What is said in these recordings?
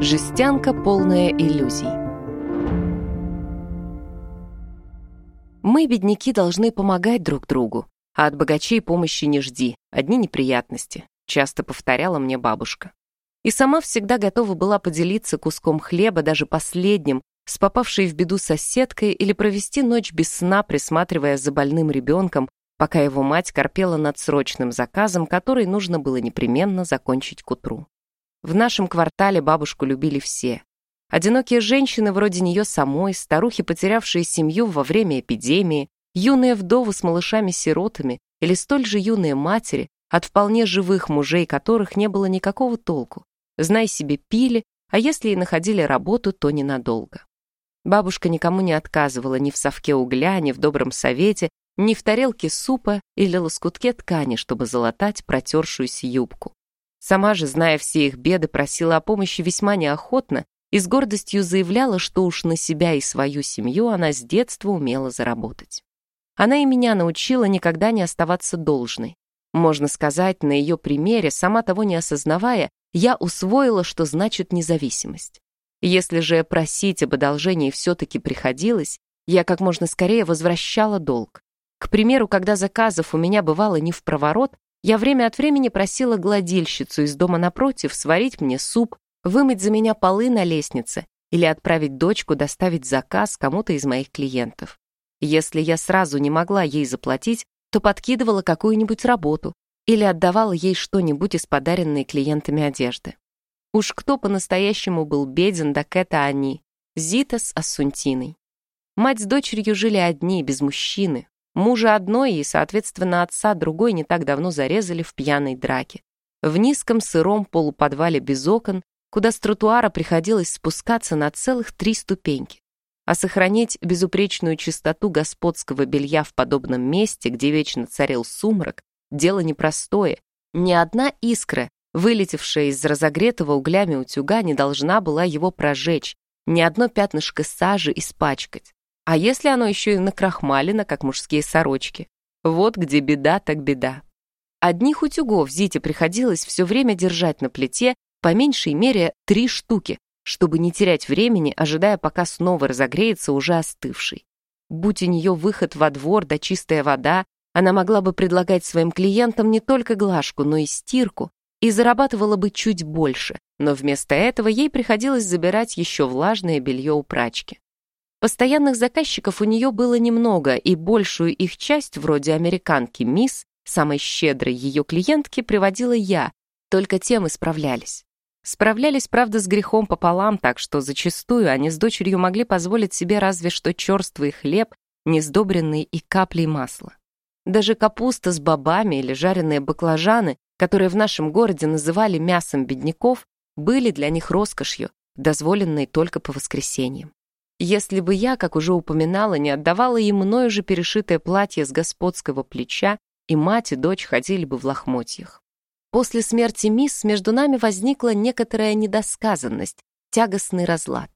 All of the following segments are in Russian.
Жестянка, полная иллюзий. Мы, бедняки, должны помогать друг другу, а от богачей помощи не жди, одни неприятности, часто повторяла мне бабушка. И сама всегда готова была поделиться куском хлеба, даже последним, с попавшей в беду соседкой или провести ночь без сна, присматривая за больным ребенком, пока его мать корпела над срочным заказом, который нужно было непременно закончить к утру. В нашем квартале бабушку любили все. Одинокие женщины вроде нее самой, старухи, потерявшие семью во время эпидемии, юные вдовы с малышами-сиротами или столь же юные матери, от вполне живых мужей которых не было никакого толку. Знай себе, пили, а если и находили работу, то ненадолго. Бабушка никому не отказывала ни в совке угля, ни в добром совете, ни в тарелке супа или лоскутке ткани, чтобы залатать протершуюся юбку. Сама же, зная все их беды, просила о помощи весьма неохотно и с гордостью заявляла, что уж на себя и свою семью она с детства умела заработать. Она и меня научила никогда не оставаться должной. Можно сказать, на ее примере, сама того не осознавая, я усвоила, что значит независимость. Если же просить об одолжении все-таки приходилось, я как можно скорее возвращала долг. К примеру, когда заказов у меня бывало не в проворот, я время от времени просила гладильщицу из дома напротив сварить мне суп, вымыть за меня полы на лестнице или отправить дочку доставить заказ кому-то из моих клиентов. Если я сразу не могла ей заплатить, то подкидывала какую-нибудь работу или отдавала ей что-нибудь из подаренной клиентами одежды. Уж кто по-настоящему был беден, так это они, Зита с Ассунтиной. Мать с дочерью жили одни, без мужчины, Мужа одной и, соответственно, отца другой не так давно зарезали в пьяной драке. В низком сыром полуподвале без окон, куда с тротуара приходилось спускаться на целых три ступеньки. А сохранить безупречную чистоту господского белья в подобном месте, где вечно царил сумрак, дело непростое. Ни одна искра, вылетевшая из разогретого углями утюга, не должна была его прожечь, ни одно пятнышко сажи испачкать. А если оно еще и накрахмалено, как мужские сорочки? Вот где беда так беда. Одних утюгов Зите приходилось все время держать на плите, по меньшей мере три штуки, чтобы не терять времени, ожидая, пока снова разогреется уже остывший. Будь у нее выход во двор да чистая вода, она могла бы предлагать своим клиентам не только глажку, но и стирку, и зарабатывала бы чуть больше, но вместо этого ей приходилось забирать еще влажное белье у прачки. Постоянных заказчиков у нее было немного, и большую их часть, вроде американки Мисс, самой щедрой ее клиентки, приводила я, только тем исправлялись. Справлялись, правда, с грехом пополам, так что зачастую они с дочерью могли позволить себе разве что черствый хлеб, не сдобренный и каплей масла. Даже капуста с бобами или жареные баклажаны, которые в нашем городе называли мясом бедняков, были для них роскошью, дозволенной только по воскресеньям. Если бы я, как уже упоминала, не отдавала им мною же перешитое платье с господского плеча, и мать и дочь ходили бы в лохмотьях. После смерти мисс между нами возникла некоторая недосказанность, тягостный разлад.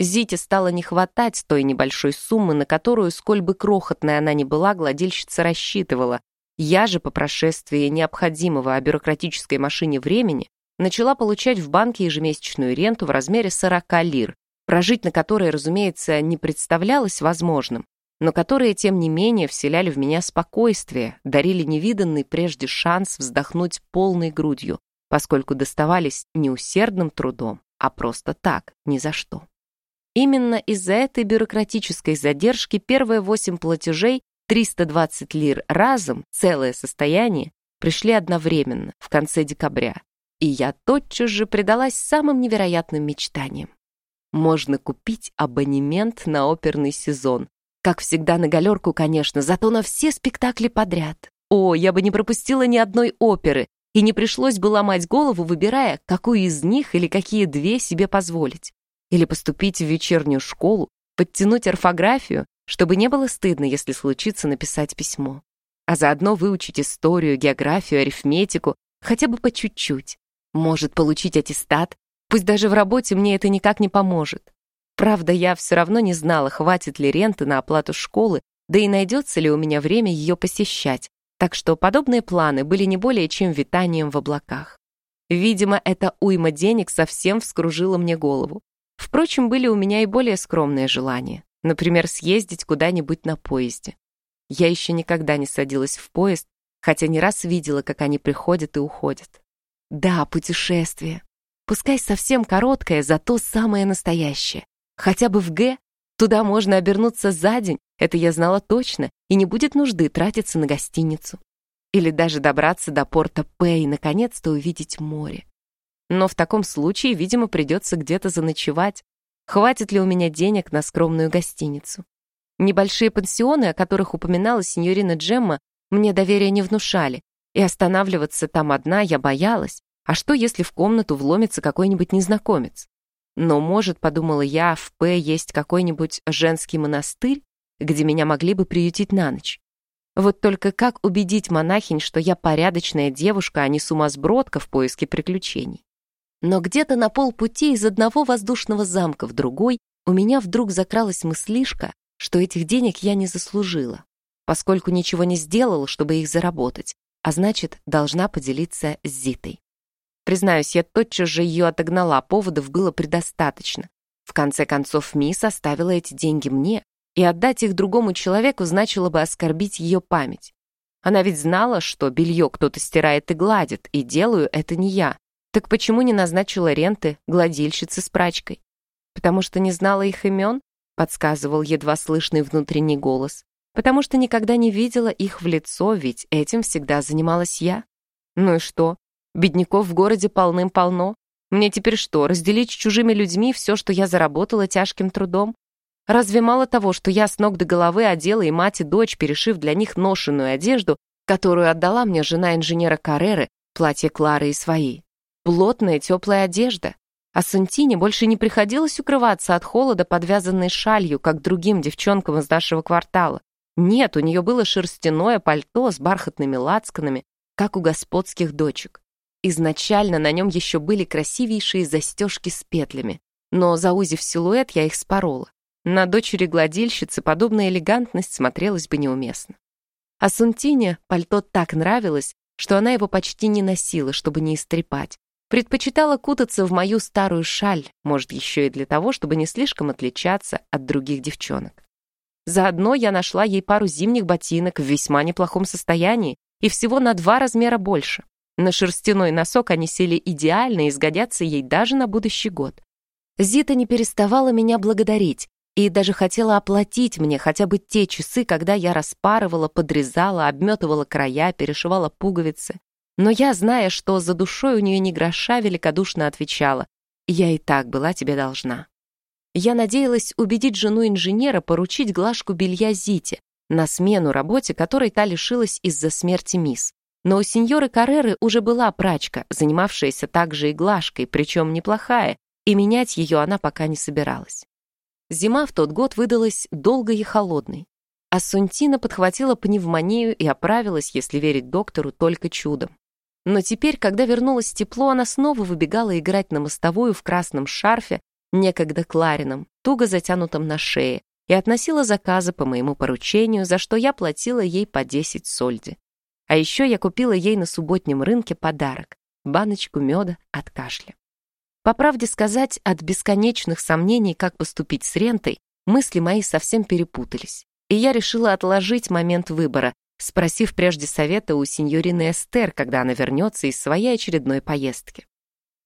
Зите стало не хватать той небольшой суммы, на которую, сколь бы крохотная она ни была, гладильщица рассчитывала. Я же по прошествии необходимого о бюрократической машине времени начала получать в банке ежемесячную ренту в размере 40 лир, прожить на которые, разумеется, не представлялось возможным, но которые, тем не менее, вселяли в меня спокойствие, дарили невиданный прежде шанс вздохнуть полной грудью, поскольку доставались не усердным трудом, а просто так, ни за что. Именно из-за этой бюрократической задержки первые восемь платежей, 320 лир разом, целое состояние, пришли одновременно, в конце декабря, и я тотчас же предалась самым невероятным мечтаниям можно купить абонемент на оперный сезон. Как всегда на галерку, конечно, зато на все спектакли подряд. О, я бы не пропустила ни одной оперы, и не пришлось бы ломать голову, выбирая, какую из них или какие две себе позволить. Или поступить в вечернюю школу, подтянуть орфографию, чтобы не было стыдно, если случится написать письмо. А заодно выучить историю, географию, арифметику, хотя бы по чуть-чуть. Может получить аттестат Пусть даже в работе мне это никак не поможет. Правда, я все равно не знала, хватит ли ренты на оплату школы, да и найдется ли у меня время ее посещать, так что подобные планы были не более чем витанием в облаках. Видимо, эта уйма денег совсем вскружила мне голову. Впрочем, были у меня и более скромные желания. Например, съездить куда-нибудь на поезде. Я еще никогда не садилась в поезд, хотя не раз видела, как они приходят и уходят. Да, путешествие. Пускай совсем короткое, зато самое настоящее. Хотя бы в Г. Туда можно обернуться за день, это я знала точно, и не будет нужды тратиться на гостиницу. Или даже добраться до порта П и наконец-то увидеть море. Но в таком случае, видимо, придется где-то заночевать. Хватит ли у меня денег на скромную гостиницу? Небольшие пансионы, о которых упоминала сеньорина Джемма, мне доверия не внушали, и останавливаться там одна я боялась. А что, если в комнату вломится какой-нибудь незнакомец? Но, может, подумала я, в П есть какой-нибудь женский монастырь, где меня могли бы приютить на ночь. Вот только как убедить монахинь, что я порядочная девушка, а не сумасбродка в поиске приключений? Но где-то на полпути из одного воздушного замка в другой у меня вдруг закралась мыслишка, что этих денег я не заслужила, поскольку ничего не сделала, чтобы их заработать, а значит, должна поделиться с Зитой. Признаюсь, я тотчас же ее отогнала, поводов было предостаточно. В конце концов, Мисс оставила эти деньги мне, и отдать их другому человеку значило бы оскорбить ее память. Она ведь знала, что белье кто-то стирает и гладит, и делаю это не я. Так почему не назначила ренты гладильщицы с прачкой? Потому что не знала их имен? Подсказывал едва слышный внутренний голос. Потому что никогда не видела их в лицо, ведь этим всегда занималась я. Ну и что? Бедняков в городе полным-полно. Мне теперь что, разделить с чужими людьми все, что я заработала тяжким трудом? Разве мало того, что я с ног до головы одела и мать, и дочь, перешив для них ношеную одежду, которую отдала мне жена инженера Карреры, платье Клары и свои? Плотная теплая одежда. А Сантине больше не приходилось укрываться от холода подвязанной шалью, как другим девчонкам из нашего квартала. Нет, у нее было шерстяное пальто с бархатными лацканами, как у господских дочек. Изначально на нем еще были красивейшие застежки с петлями, но заузив силуэт, я их спорола. На дочери гладильщицы подобная элегантность смотрелась бы неуместно. А Сунтине пальто так нравилось, что она его почти не носила, чтобы не истрепать. Предпочитала кутаться в мою старую шаль, может, еще и для того, чтобы не слишком отличаться от других девчонок. Заодно я нашла ей пару зимних ботинок в весьма неплохом состоянии и всего на два размера больше. На шерстяной носок они сели идеально и сгодятся ей даже на будущий год. Зита не переставала меня благодарить, и даже хотела оплатить мне хотя бы те часы, когда я распарывала, подрезала, обметывала края, перешивала пуговицы. Но я, зная, что за душой у нее ни гроша, великодушно отвечала, «Я и так была тебе должна». Я надеялась убедить жену инженера поручить глажку белья Зите на смену работе, которой та лишилась из-за смерти мисс. Но у сеньоры Карреры уже была прачка, занимавшаяся также и глажкой, причем неплохая, и менять ее она пока не собиралась. Зима в тот год выдалась долгой и холодной. А Сунтина подхватила пневмонию и оправилась, если верить доктору, только чудом. Но теперь, когда вернулось тепло, она снова выбегала играть на мостовую в красном шарфе, некогда Кларином, туго затянутом на шее, и относила заказы по моему поручению, за что я платила ей по 10 сольди. А еще я купила ей на субботнем рынке подарок — баночку меда от кашля. По правде сказать, от бесконечных сомнений, как поступить с рентой, мысли мои совсем перепутались. И я решила отложить момент выбора, спросив прежде совета у сеньорины Эстер, когда она вернется из своей очередной поездки.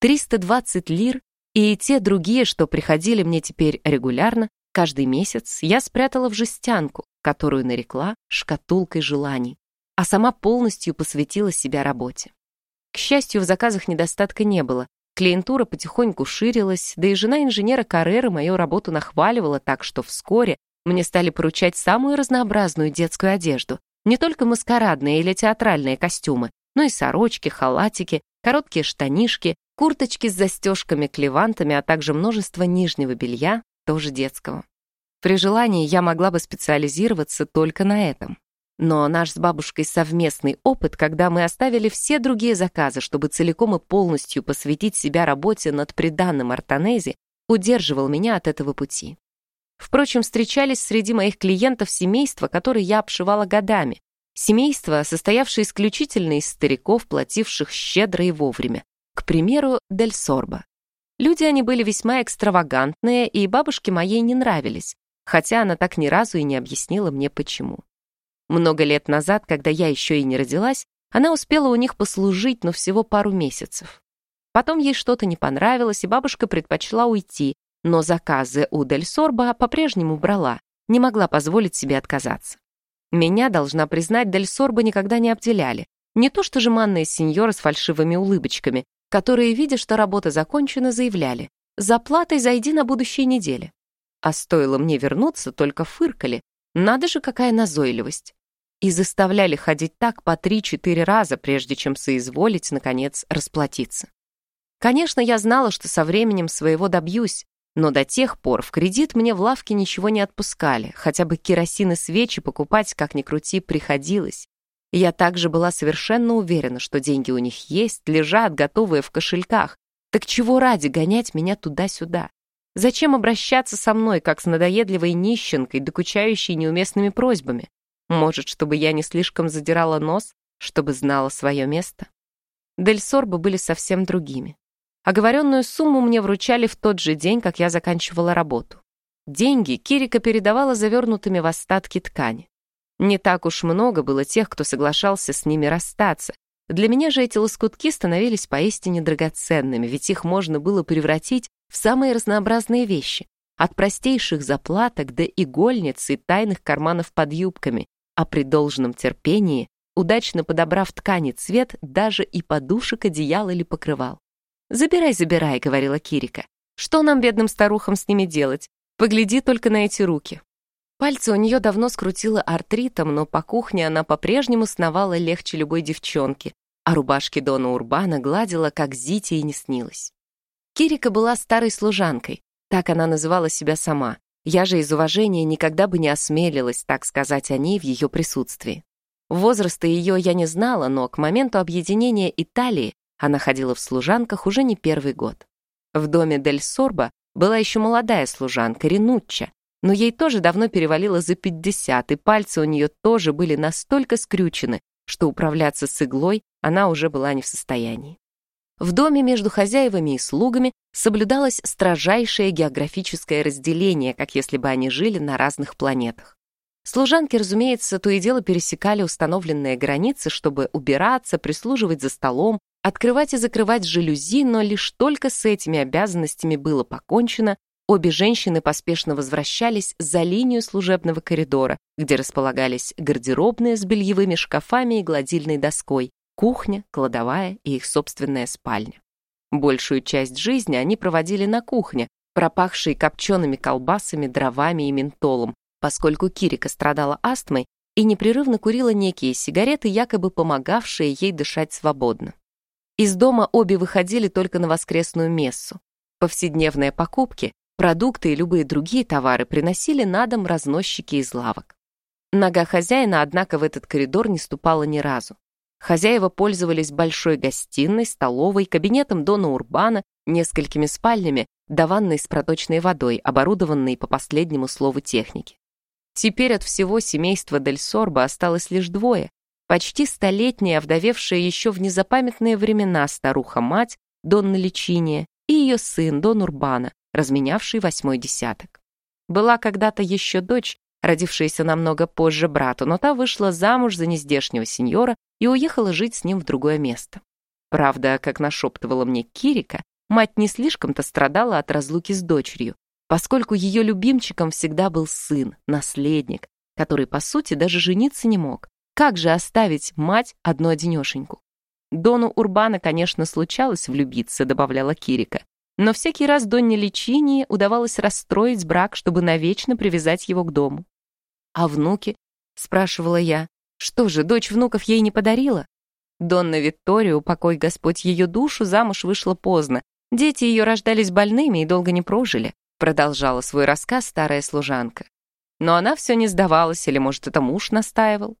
320 лир и те другие, что приходили мне теперь регулярно, каждый месяц я спрятала в жестянку, которую нарекла шкатулкой желаний, а сама полностью посвятила себя работе. К счастью, в заказах недостатка не было, Клиентура потихоньку ширилась, да и жена инженера Каррера мою работу нахваливала так, что вскоре мне стали поручать самую разнообразную детскую одежду. Не только маскарадные или театральные костюмы, но и сорочки, халатики, короткие штанишки, курточки с застежками-клевантами, а также множество нижнего белья, тоже детского. При желании я могла бы специализироваться только на этом. Но наш с бабушкой совместный опыт, когда мы оставили все другие заказы, чтобы целиком и полностью посвятить себя работе над приданным Артанези, удерживал меня от этого пути. Впрочем, встречались среди моих клиентов семейства, которые я обшивала годами. Семейства, состоявшие исключительно из стариков, плативших щедро и вовремя. К примеру, Дель Сорбо. Люди они были весьма экстравагантные, и бабушке моей не нравились, хотя она так ни разу и не объяснила мне почему. Много лет назад, когда я еще и не родилась, она успела у них послужить, но всего пару месяцев. Потом ей что-то не понравилось, и бабушка предпочла уйти, но заказы у Дель Сорба по-прежнему брала, не могла позволить себе отказаться. Меня, должна признать, Дель Сорба никогда не обделяли. Не то что жеманные сеньоры с фальшивыми улыбочками, которые, видя, что работа закончена, заявляли «За платой зайди на будущей неделе». А стоило мне вернуться, только фыркали. Надо же, какая назойливость и заставляли ходить так по три-четыре раза, прежде чем соизволить, наконец, расплатиться. Конечно, я знала, что со временем своего добьюсь, но до тех пор в кредит мне в лавке ничего не отпускали, хотя бы керосин и свечи покупать, как ни крути, приходилось. Я также была совершенно уверена, что деньги у них есть, лежат, готовые в кошельках. Так чего ради гонять меня туда-сюда? Зачем обращаться со мной, как с надоедливой нищенкой, докучающей неуместными просьбами? Может, чтобы я не слишком задирала нос, чтобы знала свое место? Дель Сорбо были совсем другими. Оговоренную сумму мне вручали в тот же день, как я заканчивала работу. Деньги Кирика передавала завернутыми в остатки ткани. Не так уж много было тех, кто соглашался с ними расстаться. Для меня же эти лоскутки становились поистине драгоценными, ведь их можно было превратить в самые разнообразные вещи. От простейших заплаток до игольниц и тайных карманов под юбками, а при должном терпении, удачно подобрав ткани цвет, даже и подушек, одеял или покрывал. «Забирай, забирай», — говорила Кирика. «Что нам, бедным старухам, с ними делать? Погляди только на эти руки». Пальцы у нее давно скрутило артритом, но по кухне она по-прежнему сновала легче любой девчонки, а рубашки Дона Урбана гладила, как Зите и не снилось. Кирика была старой служанкой, так она называла себя сама, я же из уважения никогда бы не осмелилась так сказать о ней в ее присутствии. Возраста ее я не знала, но к моменту объединения Италии она ходила в служанках уже не первый год. В доме Дель Сорбо была еще молодая служанка, Ренучча, но ей тоже давно перевалило за 50, и пальцы у нее тоже были настолько скрючены, что управляться с иглой она уже была не в состоянии. В доме между хозяевами и слугами соблюдалось строжайшее географическое разделение, как если бы они жили на разных планетах. Служанки, разумеется, то и дело пересекали установленные границы, чтобы убираться, прислуживать за столом, открывать и закрывать жалюзи, но лишь только с этими обязанностями было покончено, обе женщины поспешно возвращались за линию служебного коридора, где располагались гардеробные с бельевыми шкафами и гладильной доской, кухня, кладовая и их собственная спальня. Большую часть жизни они проводили на кухне, пропахшей копчеными колбасами, дровами и ментолом, поскольку Кирика страдала астмой и непрерывно курила некие сигареты, якобы помогавшие ей дышать свободно. Из дома обе выходили только на воскресную мессу. Повседневные покупки, продукты и любые другие товары приносили на дом разносчики из лавок. Нога хозяина, однако, в этот коридор не ступала ни разу. Хозяева пользовались большой гостиной, столовой, кабинетом Дона Урбана, несколькими спальнями, да ванной с проточной водой, оборудованной по последнему слову техники. Теперь от всего семейства Дель Сорбо осталось лишь двое. Почти столетняя, овдовевшая еще в незапамятные времена старуха-мать Донна Личиния и ее сын Дон Урбана, разменявший восьмой десяток. Была когда-то еще дочь, родившаяся намного позже брату, но та вышла замуж за нездешнего сеньора и уехала жить с ним в другое место. Правда, как нашептывала мне Кирика, мать не слишком-то страдала от разлуки с дочерью, поскольку ее любимчиком всегда был сын, наследник, который, по сути, даже жениться не мог. Как же оставить мать одну-одинешеньку? Дону Урбана, конечно, случалось влюбиться, добавляла Кирика, но всякий раз Донне Личинии удавалось расстроить брак, чтобы навечно привязать его к дому. «А внуки?» — спрашивала я. «Что же, дочь внуков ей не подарила?» Донна Виктория, упокой Господь ее душу, замуж вышла поздно. Дети ее рождались больными и долго не прожили, продолжала свой рассказ старая служанка. Но она все не сдавалась, или, может, это муж настаивал.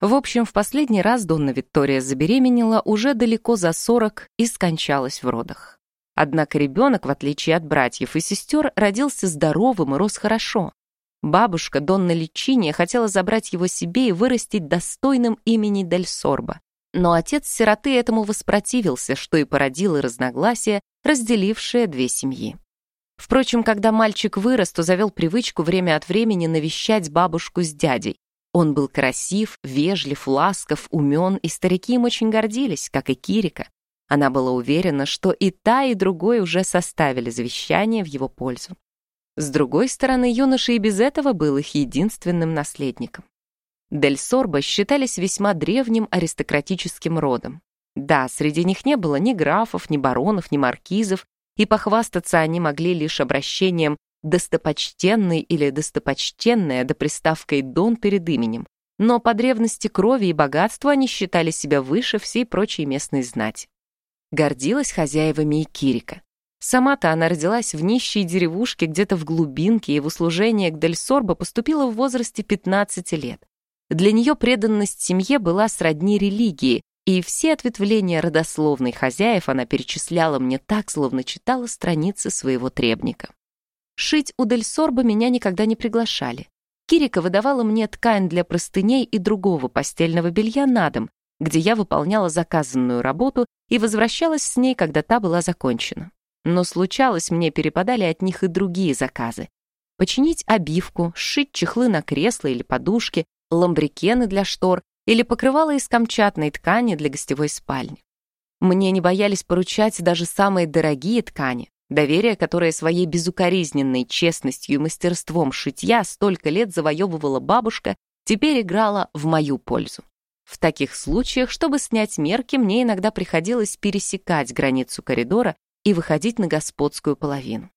В общем, в последний раз Донна Виктория забеременела уже далеко за сорок и скончалась в родах. Однако ребенок, в отличие от братьев и сестер, родился здоровым и рос хорошо. Бабушка Донна Личиния хотела забрать его себе и вырастить достойным имени Дель Сорбо. Но отец сироты этому воспротивился, что и породило разногласия, разделившие две семьи. Впрочем, когда мальчик вырос, то завел привычку время от времени навещать бабушку с дядей. Он был красив, вежлив, ласков, умен, и старики им очень гордились, как и Кирика. Она была уверена, что и та, и другой уже составили завещание в его пользу. С другой стороны, юноша и без этого был их единственным наследником. Дель Сорбо считались весьма древним аристократическим родом. Да, среди них не было ни графов, ни баронов, ни маркизов, и похвастаться они могли лишь обращением «достопочтенный» или «достопочтенная» до приставкой «дон» перед именем. Но по древности крови и богатства они считали себя выше всей прочей местной знати. Гордилась хозяевами и Кирика. Сама-то она родилась в нищей деревушке где-то в глубинке и в услужение к Дель Сорбо поступила в возрасте 15 лет. Для нее преданность семье была сродни религии, и все ответвления родословной хозяев она перечисляла мне так, словно читала страницы своего требника. Шить у Дель Сорба меня никогда не приглашали. Кирика выдавала мне ткань для простыней и другого постельного белья на дом, где я выполняла заказанную работу и возвращалась с ней, когда та была закончена. Но случалось, мне перепадали от них и другие заказы. Починить обивку, сшить чехлы на кресла или подушки, ламбрикены для штор или покрывало из камчатной ткани для гостевой спальни. Мне не боялись поручать даже самые дорогие ткани, доверие, которое своей безукоризненной честностью и мастерством шитья столько лет завоевывала бабушка, теперь играла в мою пользу. В таких случаях, чтобы снять мерки, мне иногда приходилось пересекать границу коридора и выходить на господскую половину.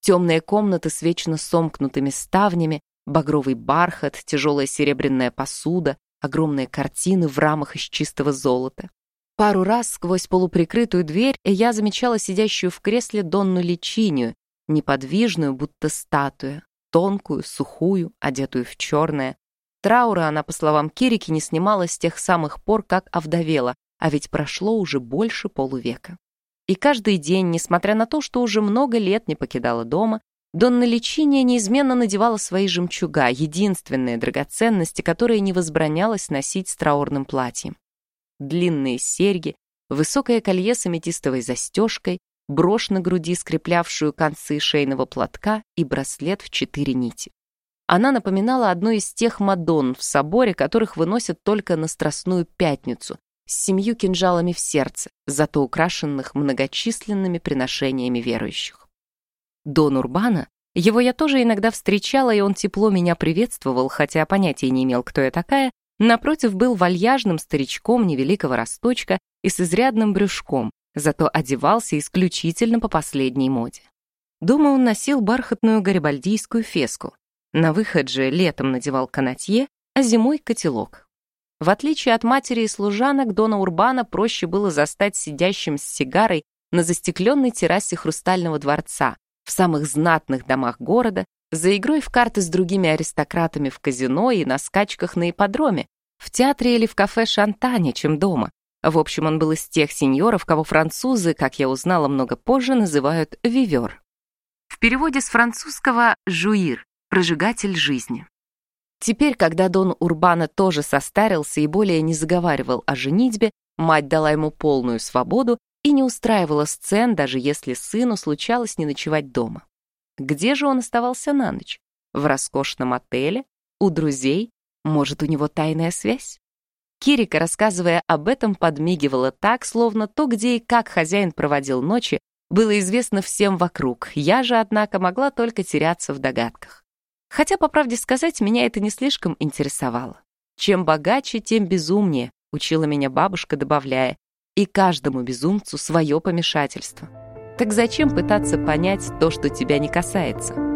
Темные комнаты с вечно сомкнутыми ставнями, багровый бархат, тяжелая серебряная посуда, огромные картины в рамах из чистого золота. Пару раз сквозь полуприкрытую дверь я замечала сидящую в кресле Донну Личинию, неподвижную, будто статуя, тонкую, сухую, одетую в черное. Траура она, по словам Кирики, не снимала с тех самых пор, как овдовела, а ведь прошло уже больше полувека. И каждый день, несмотря на то, что уже много лет не покидала дома, Донна Личиния неизменно надевала свои жемчуга, единственные драгоценности, которые не возбранялось носить с траурным платьем. Длинные серьги, высокое колье с аметистовой застежкой, брошь на груди, скреплявшую концы шейного платка и браслет в четыре нити. Она напоминала одну из тех мадонн в соборе, которых выносят только на Страстную Пятницу, с семью кинжалами в сердце, зато украшенных многочисленными приношениями верующих. Дон Урбана, его я тоже иногда встречала, и он тепло меня приветствовал, хотя понятия не имел, кто я такая, напротив был вальяжным старичком невеликого росточка и с изрядным брюшком, зато одевался исключительно по последней моде. Дома он носил бархатную гарибальдийскую феску. На выход же летом надевал канатье, а зимой — котелок. В отличие от матери и служанок, Дона Урбана проще было застать сидящим с сигарой на застекленной террасе Хрустального дворца, в самых знатных домах города, за игрой в карты с другими аристократами в казино и на скачках на ипподроме, в театре или в кафе Шантане, чем дома. В общем, он был из тех сеньоров, кого французы, как я узнала много позже, называют «вивер». В переводе с французского «жуир» — «прожигатель жизни». Теперь, когда Дон Урбана тоже состарился и более не заговаривал о женитьбе, мать дала ему полную свободу и не устраивала сцен, даже если сыну случалось не ночевать дома. Где же он оставался на ночь? В роскошном отеле? У друзей? Может, у него тайная связь? Кирика, рассказывая об этом, подмигивала так, словно то, где и как хозяин проводил ночи, было известно всем вокруг. Я же, однако, могла только теряться в догадках. Хотя, по правде сказать, меня это не слишком интересовало. Чем богаче, тем безумнее, учила меня бабушка, добавляя, и каждому безумцу свое помешательство. Так зачем пытаться понять то, что тебя не касается?